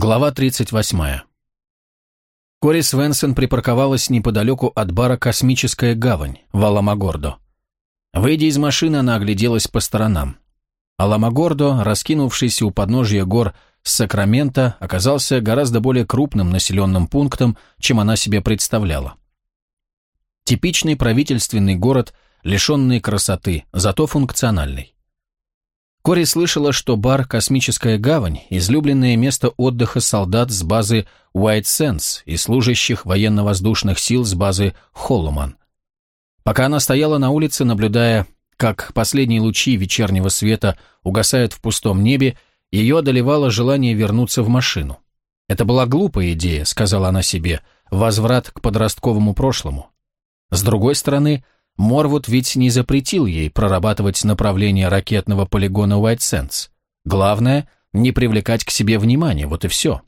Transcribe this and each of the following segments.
Глава 38. Кори Свенсон припарковалась неподалеку от бара «Космическая гавань» в Аламагордо. Выйдя из машины, она огляделась по сторонам. Аламагордо, раскинувшийся у подножия гор Сакрамента, оказался гораздо более крупным населенным пунктом, чем она себе представляла. Типичный правительственный город, лишенный красоты, зато функциональный. Кори слышала, что бар «Космическая гавань» – излюбленное место отдыха солдат с базы White Sands и служащих военно-воздушных сил с базы Холломан. Пока она стояла на улице, наблюдая, как последние лучи вечернего света угасают в пустом небе, ее одолевало желание вернуться в машину. «Это была глупая идея», – сказала она себе, – «возврат к подростковому прошлому». С другой стороны – Морвуд ведь не запретил ей прорабатывать направление ракетного полигона White Sands. Главное – не привлекать к себе внимания, вот и все.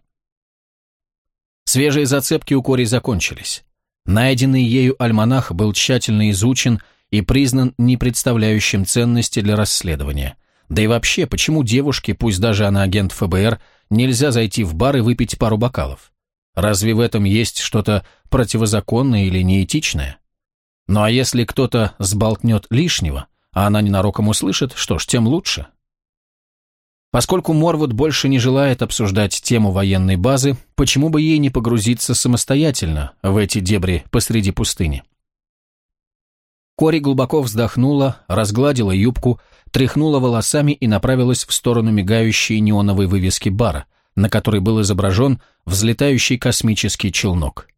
Свежие зацепки у Кори закончились. Найденный ею альманах был тщательно изучен и признан не представляющим ценности для расследования. Да и вообще, почему девушке, пусть даже она агент ФБР, нельзя зайти в бар и выпить пару бокалов? Разве в этом есть что-то противозаконное или неэтичное? Ну а если кто-то сболтнет лишнего, а она ненароком услышит, что ж, тем лучше. Поскольку Морвуд больше не желает обсуждать тему военной базы, почему бы ей не погрузиться самостоятельно в эти дебри посреди пустыни? Кори глубоко вздохнула, разгладила юбку, тряхнула волосами и направилась в сторону мигающей неоновой вывески бара, на которой был изображен взлетающий космический челнок.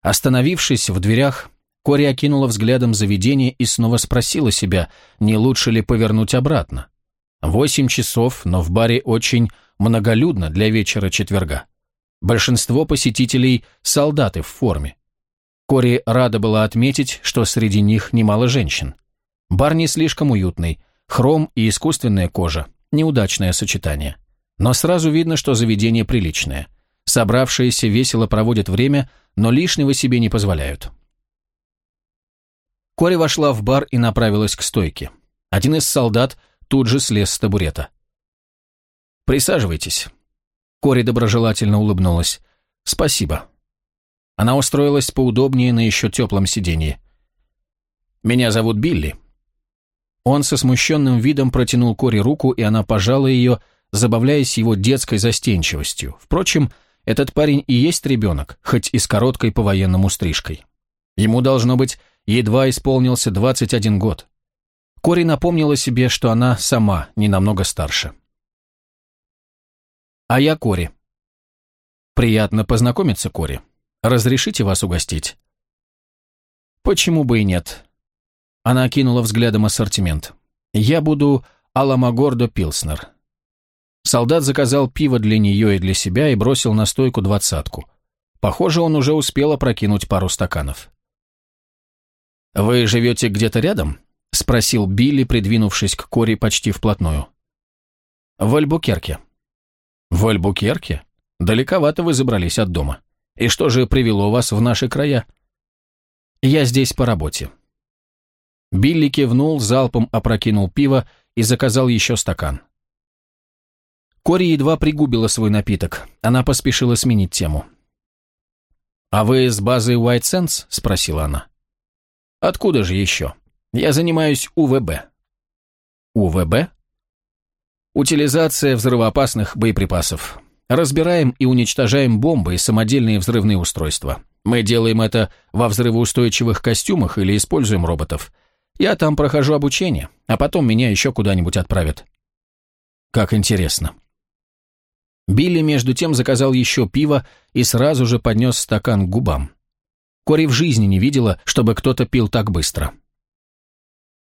Остановившись в дверях, Кори окинула взглядом заведение и снова спросила себя, не лучше ли повернуть обратно. Восемь часов, но в баре очень многолюдно для вечера четверга. Большинство посетителей – солдаты в форме. Кори рада была отметить, что среди них немало женщин. Бар не слишком уютный, хром и искусственная кожа – неудачное сочетание. Но сразу видно, что заведение приличное. Собравшиеся весело проводят время, но лишнего себе не позволяют. Кори вошла в бар и направилась к стойке. Один из солдат тут же слез с табурета. «Присаживайтесь». Кори доброжелательно улыбнулась. «Спасибо». Она устроилась поудобнее на еще теплом сиденье. «Меня зовут Билли». Он со смущенным видом протянул Кори руку, и она пожала ее, забавляясь его детской застенчивостью. Впрочем, этот парень и есть ребенок, хоть и с короткой по-военному стрижкой. Ему должно быть едва исполнился 21 год. Кори напомнила себе, что она сама не намного старше. А я Кори. Приятно познакомиться, Кори. Разрешите вас угостить? Почему бы и нет? Она окинула взглядом ассортимент. Я буду Аламагордо Пилснер. Солдат заказал пиво для нее и для себя и бросил на стойку двадцатку. Похоже, он уже успел опрокинуть пару стаканов. «Вы живете где-то рядом?» — спросил Билли, придвинувшись к Кори почти вплотную. «В Альбукерке». «В Альбукерке? Далековато вы забрались от дома. И что же привело вас в наши края?» «Я здесь по работе». Билли кивнул, залпом опрокинул пиво и заказал еще стакан. Кори едва пригубила свой напиток. Она поспешила сменить тему. «А вы с базы White Sands?» — спросила она. Откуда же еще? Я занимаюсь УВБ. УВБ? Утилизация взрывоопасных боеприпасов. Разбираем и уничтожаем бомбы и самодельные взрывные устройства. Мы делаем это во взрывоустойчивых костюмах или используем роботов. Я там прохожу обучение, а потом меня еще куда-нибудь отправят. Как интересно. Билли между тем заказал еще пиво и сразу же поднес стакан к губам. Кори в жизни не видела, чтобы кто-то пил так быстро.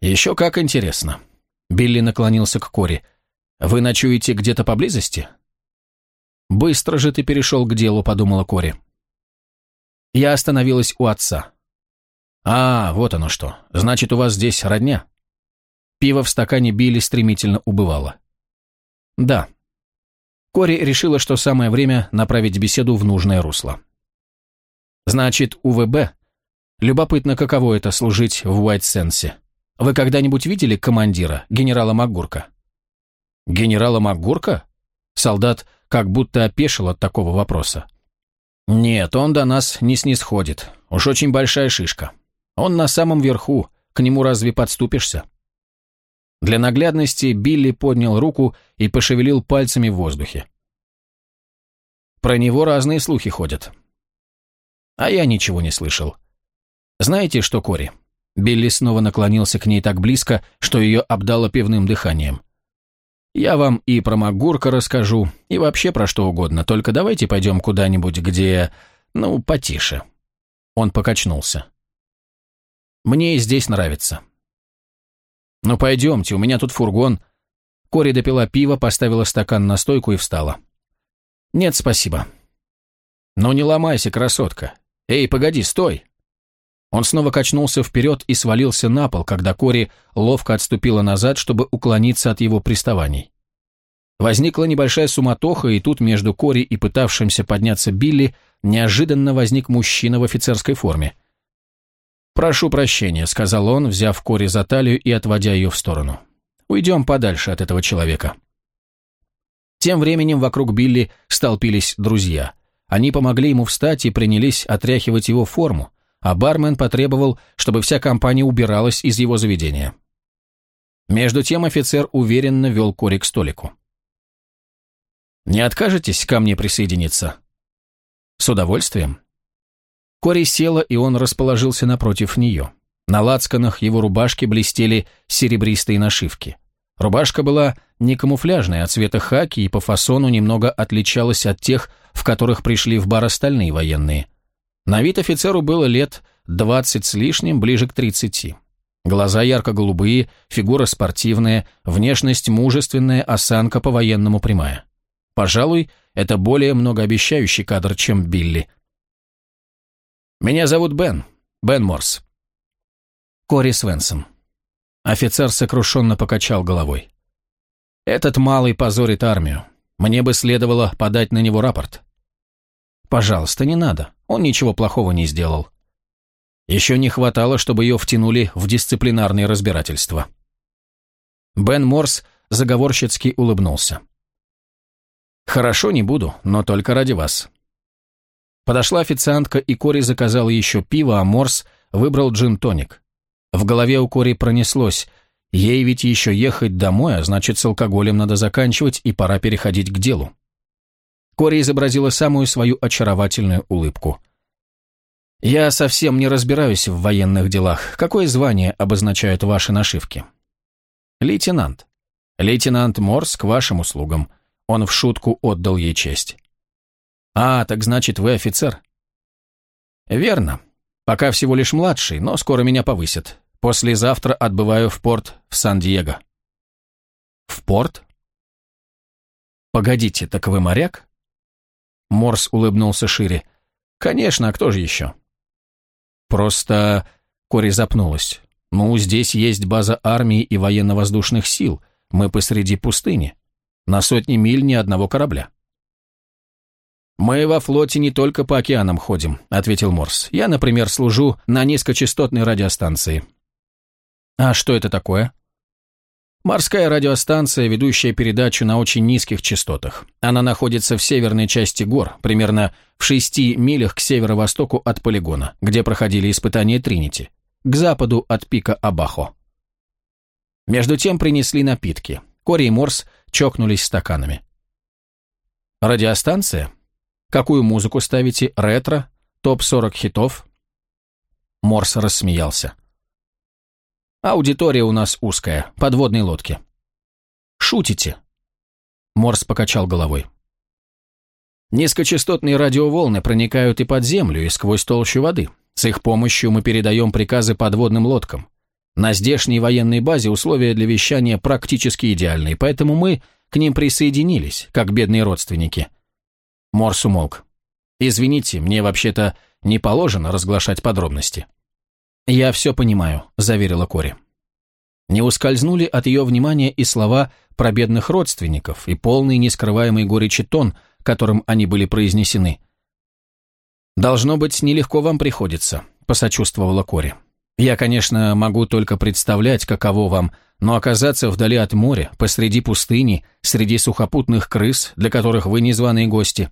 «Еще как интересно». Билли наклонился к Кори. «Вы ночуете где-то поблизости?» «Быстро же ты перешел к делу», — подумала Кори. Я остановилась у отца. «А, вот оно что. Значит, у вас здесь родня?» Пиво в стакане Билли стремительно убывало. «Да». Кори решила, что самое время направить беседу в нужное русло. Значит, УВБ. Любопытно, каково это служить в Уайтсенсе. Вы когда-нибудь видели командира, генерала Макгурка? Генерала Макгурка? Солдат как будто опешил от такого вопроса. «Нет, он до нас не снисходит. Уж очень большая шишка. Он на самом верху, к нему разве подступишься?» Для наглядности Билли поднял руку и пошевелил пальцами в воздухе. Про него разные слухи ходят. А я ничего не слышал. Знаете что, Кори? Билли снова наклонился к ней так близко, что ее обдало пивным дыханием. Я вам и про Магурка расскажу, и вообще про что угодно, только давайте пойдем куда-нибудь, где... ну, потише. Он покачнулся. Мне и здесь нравится. «Ну пойдемте, у меня тут фургон». Кори допила пиво, поставила стакан на стойку и встала. «Нет, спасибо». «Ну не ломайся, красотка. Эй, погоди, стой!» Он снова качнулся вперед и свалился на пол, когда Кори ловко отступила назад, чтобы уклониться от его приставаний. Возникла небольшая суматоха, и тут между Кори и пытавшимся подняться Билли неожиданно возник мужчина в офицерской форме. «Прошу прощения», — сказал он, взяв Кори за талию и отводя ее в сторону. «Уйдем подальше от этого человека». Тем временем вокруг Билли столпились друзья. Они помогли ему встать и принялись отряхивать его форму, а бармен потребовал, чтобы вся компания убиралась из его заведения. Между тем офицер уверенно вел Кори к столику. «Не откажетесь ко мне присоединиться?» «С удовольствием», Кори села, и он расположился напротив нее. На лацканах его рубашки блестели серебристые нашивки. Рубашка была не камуфляжная, а цвета хаки и по фасону немного отличалась от тех, в которых пришли в бар остальные военные. На вид офицеру было лет двадцать с лишним, ближе к тридцати. Глаза ярко-голубые, фигура спортивная, внешность мужественная, осанка по-военному прямая. Пожалуй, это более многообещающий кадр, чем Билли – «Меня зовут Бен. Бен Морс». Кори Свенсон. Офицер сокрушенно покачал головой. «Этот малый позорит армию. Мне бы следовало подать на него рапорт». «Пожалуйста, не надо. Он ничего плохого не сделал». Еще не хватало, чтобы ее втянули в дисциплинарные разбирательства. Бен Морс заговорщицки улыбнулся. «Хорошо, не буду, но только ради вас. Подошла официантка, и Кори заказал еще пиво, а Морс выбрал джин-тоник. В голове у Кори пронеслось. Ей ведь еще ехать домой, а значит, с алкоголем надо заканчивать, и пора переходить к делу. Кори изобразила самую свою очаровательную улыбку. «Я совсем не разбираюсь в военных делах. Какое звание обозначают ваши нашивки?» «Лейтенант. Лейтенант Морс к вашим услугам». Он в шутку отдал ей честь. «А, так значит, вы офицер?» «Верно. Пока всего лишь младший, но скоро меня повысят. Послезавтра отбываю в порт в Сан-Диего». «В порт?» «Погодите, так вы моряк?» Морс улыбнулся шире. «Конечно, а кто же еще?» «Просто...» Кори запнулась. «Ну, здесь есть база армии и военно-воздушных сил. Мы посреди пустыни. На сотни миль ни одного корабля». «Мы во флоте не только по океанам ходим», — ответил Морс. «Я, например, служу на низкочастотной радиостанции». «А что это такое?» «Морская радиостанция, ведущая передачу на очень низких частотах. Она находится в северной части гор, примерно в шести милях к северо-востоку от полигона, где проходили испытания Тринити, к западу от пика Абахо». Между тем принесли напитки. Кори и Морс чокнулись стаканами. «Радиостанция?» Какую музыку ставите? Ретро? Топ-40 хитов?» Морс рассмеялся. «Аудитория у нас узкая, подводной лодки». «Шутите?» Морс покачал головой. Низкочастотные радиоволны проникают и под землю, и сквозь толщу воды. С их помощью мы передаем приказы подводным лодкам. На здешней военной базе условия для вещания практически идеальные, поэтому мы к ним присоединились, как бедные родственники – Морс умолк. «Извините, мне вообще-то не положено разглашать подробности». «Я все понимаю», — заверила Кори. Не ускользнули от ее внимания и слова про бедных родственников и полный нескрываемый горечи тон, которым они были произнесены. «Должно быть, нелегко вам приходится», — посочувствовала Кори. «Я, конечно, могу только представлять, каково вам, но оказаться вдали от моря, посреди пустыни, среди сухопутных крыс, для которых вы незваные гости.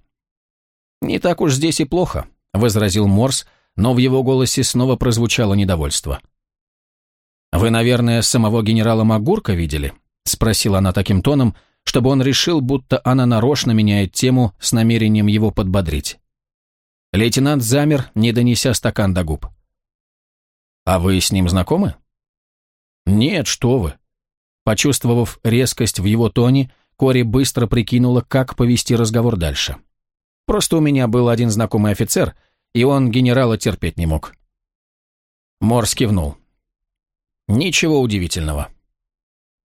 «Не так уж здесь и плохо», — возразил Морс, но в его голосе снова прозвучало недовольство. «Вы, наверное, самого генерала Магурка видели?» — спросила она таким тоном, чтобы он решил, будто она нарочно меняет тему с намерением его подбодрить. Лейтенант замер, не донеся стакан до губ. «А вы с ним знакомы?» «Нет, что вы». Почувствовав резкость в его тоне, Кори быстро прикинула, как повести разговор дальше. «Просто у меня был один знакомый офицер, и он генерала терпеть не мог». Морс кивнул. «Ничего удивительного».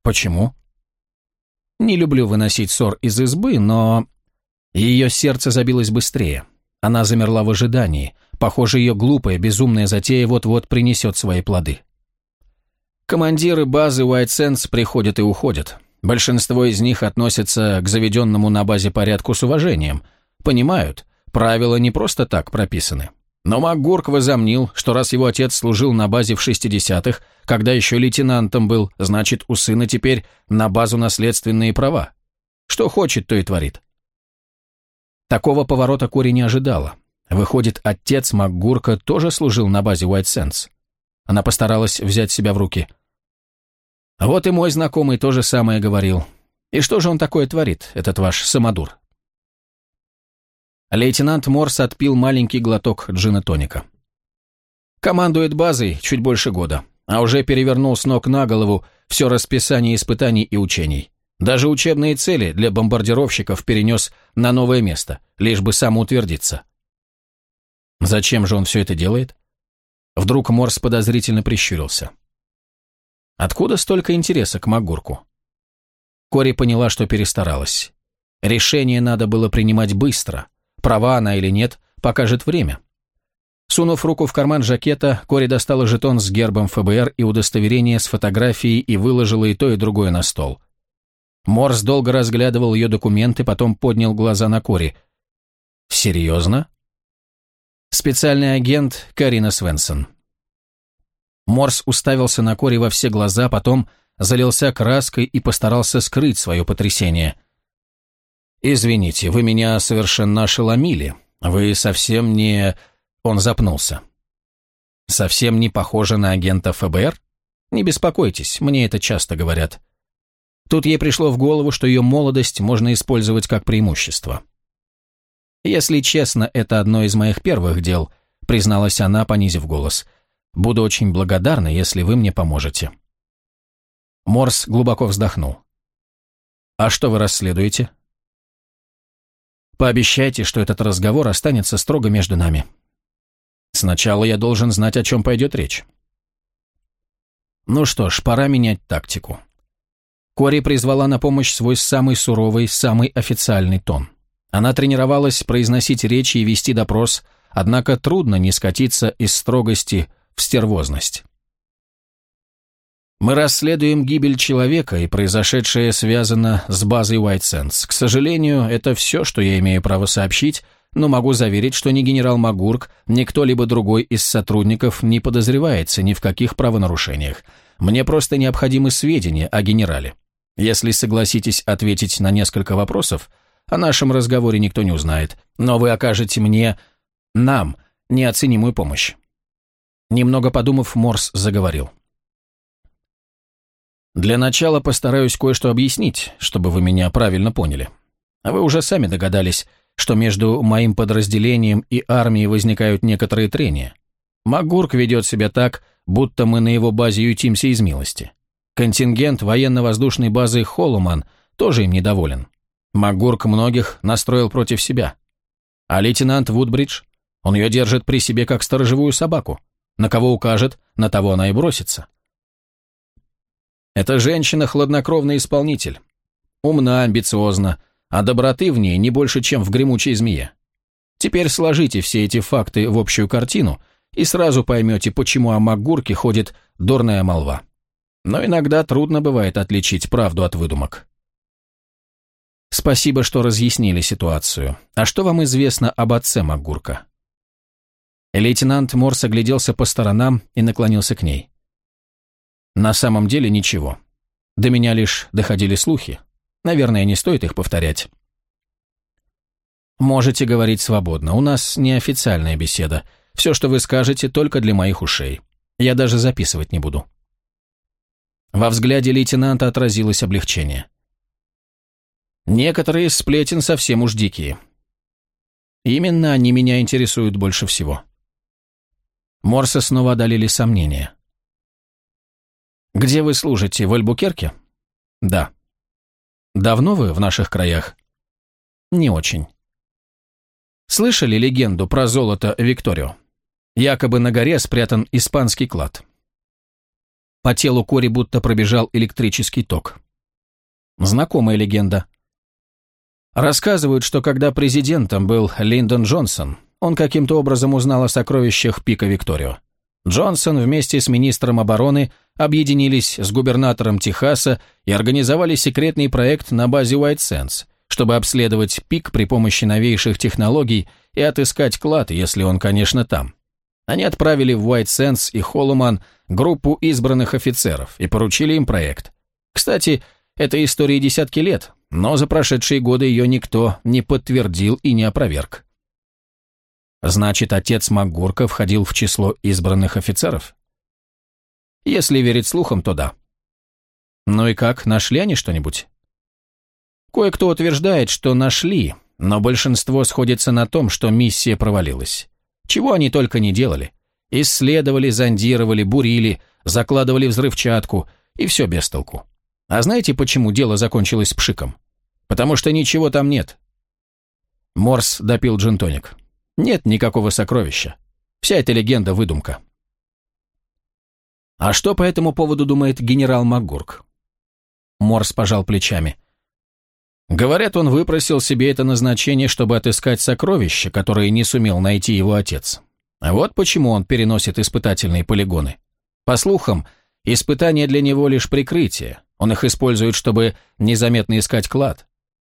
«Почему?» «Не люблю выносить ссор из избы, но...» Ее сердце забилось быстрее. Она замерла в ожидании. Похоже, ее глупая, безумная затея вот-вот принесет свои плоды. Командиры базы White Sands приходят и уходят. Большинство из них относятся к заведенному на базе порядку с уважением. Понимают, правила не просто так прописаны. Но МакГурк возомнил, что раз его отец служил на базе в 60-х, когда еще лейтенантом был, значит, у сына теперь на базу наследственные права. Что хочет, то и творит. Такого поворота Кори не ожидала. Выходит, отец МакГурка тоже служил на базе White Sands. Она постаралась взять себя в руки. Вот и мой знакомый то же самое говорил. И что же он такое творит, этот ваш самодур? Лейтенант Морс отпил маленький глоток джина-тоника. Командует базой чуть больше года, а уже перевернул с ног на голову все расписание испытаний и учений. Даже учебные цели для бомбардировщиков перенес на новое место, лишь бы самоутвердиться. Зачем же он все это делает? Вдруг Морс подозрительно прищурился. Откуда столько интереса к Магурку? Кори поняла, что перестаралась. Решение надо было принимать быстро. Права она или нет, покажет время. Сунув руку в карман жакета, Кори достала жетон с гербом ФБР и удостоверение с фотографией и выложила и то, и другое на стол. Морс долго разглядывал ее документы, потом поднял глаза на Кори. «Серьезно?» «Специальный агент Карина Свенсон». Морс уставился на Кори во все глаза, потом залился краской и постарался скрыть свое потрясение. «Извините, вы меня совершенно ошеломили. Вы совсем не...» Он запнулся. «Совсем не похожи на агента ФБР? Не беспокойтесь, мне это часто говорят. Тут ей пришло в голову, что ее молодость можно использовать как преимущество. «Если честно, это одно из моих первых дел», призналась она, понизив голос. «Буду очень благодарна, если вы мне поможете». Морс глубоко вздохнул. «А что вы расследуете?» «Пообещайте, что этот разговор останется строго между нами. Сначала я должен знать, о чем пойдет речь». «Ну что ж, пора менять тактику. Кори призвала на помощь свой самый суровый, самый официальный тон. Она тренировалась произносить речи и вести допрос, однако трудно не скатиться из строгости в стервозность. Мы расследуем гибель человека, и произошедшее связано с базой White Sands. К сожалению, это все, что я имею право сообщить, но могу заверить, что ни генерал Магурк, ни кто-либо другой из сотрудников не подозревается ни в каких правонарушениях. Мне просто необходимы сведения о генерале. Если согласитесь ответить на несколько вопросов, о нашем разговоре никто не узнает, но вы окажете мне, нам, неоценимую помощь. Немного подумав, Морс заговорил. Для начала постараюсь кое-что объяснить, чтобы вы меня правильно поняли. А вы уже сами догадались, что между моим подразделением и армией возникают некоторые трения. Магурк ведет себя так, будто мы на его базе ютимся из милости. Контингент военно-воздушной базы Холлуман тоже им недоволен. Магурк многих настроил против себя. А лейтенант Вудбридж, он ее держит при себе как сторожевую собаку. На кого укажет, на того она и бросится. Эта женщина хладнокровный исполнитель. Умна, амбициозна, а доброты в ней не больше, чем в гремучей змее. Теперь сложите все эти факты в общую картину и сразу поймете, почему о Макгурке ходит дурная молва но иногда трудно бывает отличить правду от выдумок. Спасибо, что разъяснили ситуацию. А что вам известно об отце Магурка? Лейтенант Морс огляделся по сторонам и наклонился к ней. На самом деле ничего. До меня лишь доходили слухи. Наверное, не стоит их повторять. Можете говорить свободно. У нас неофициальная беседа. Все, что вы скажете, только для моих ушей. Я даже записывать не буду. Во взгляде лейтенанта отразилось облегчение. Некоторые сплетен совсем уж дикие. Именно они меня интересуют больше всего. Морса снова одолели сомнения. «Где вы служите, в Альбукерке?» «Да». «Давно вы в наших краях?» «Не очень». «Слышали легенду про золото Викторио? Якобы на горе спрятан испанский клад. По телу Кори будто пробежал электрический ток. Знакомая легенда. Рассказывают, что когда президентом был Линдон Джонсон, он каким-то образом узнал о сокровищах Пика Викторио. Джонсон вместе с министром обороны объединились с губернатором Техаса и организовали секретный проект на базе White Sands, чтобы обследовать пик при помощи новейших технологий и отыскать клад, если он, конечно, там. Они отправили в White Sands и Холлуман группу избранных офицеров и поручили им проект. Кстати, этой истории десятки лет, но за прошедшие годы ее никто не подтвердил и не опроверг. Значит, отец Макгурка входил в число избранных офицеров? Если верить слухам, то да. Ну и как, нашли они что-нибудь? Кое-кто утверждает, что нашли, но большинство сходится на том, что миссия провалилась. Чего они только не делали. Исследовали, зондировали, бурили, закладывали взрывчатку, и все без толку. А знаете, почему дело закончилось пшиком? Потому что ничего там нет. Морс допил джинтоник. Нет никакого сокровища. Вся эта легенда – выдумка. А что по этому поводу думает генерал МакГурк? Морс пожал плечами. Говорят, он выпросил себе это назначение, чтобы отыскать сокровища, которые не сумел найти его отец. Вот почему он переносит испытательные полигоны. По слухам, испытания для него лишь прикрытие. Он их использует, чтобы незаметно искать клад.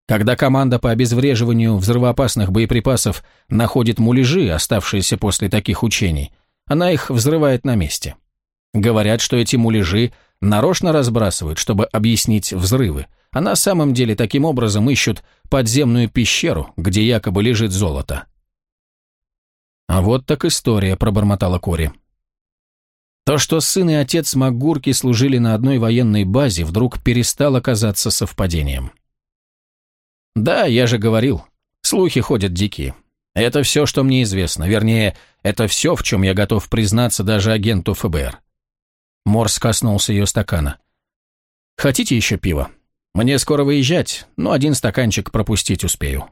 Когда команда по обезвреживанию взрывоопасных боеприпасов находит муляжи, оставшиеся после таких учений, она их взрывает на месте. Говорят, что эти муляжи нарочно разбрасывают, чтобы объяснить взрывы, а на самом деле таким образом ищут подземную пещеру, где якобы лежит золото. «А вот так история», — пробормотала Кори. То, что сын и отец Магурки служили на одной военной базе, вдруг перестало казаться совпадением. «Да, я же говорил, слухи ходят дикие. Это все, что мне известно. Вернее, это все, в чем я готов признаться даже агенту ФБР». Морс коснулся ее стакана. «Хотите еще пива?» Мне скоро выезжать, но один стаканчик пропустить успею.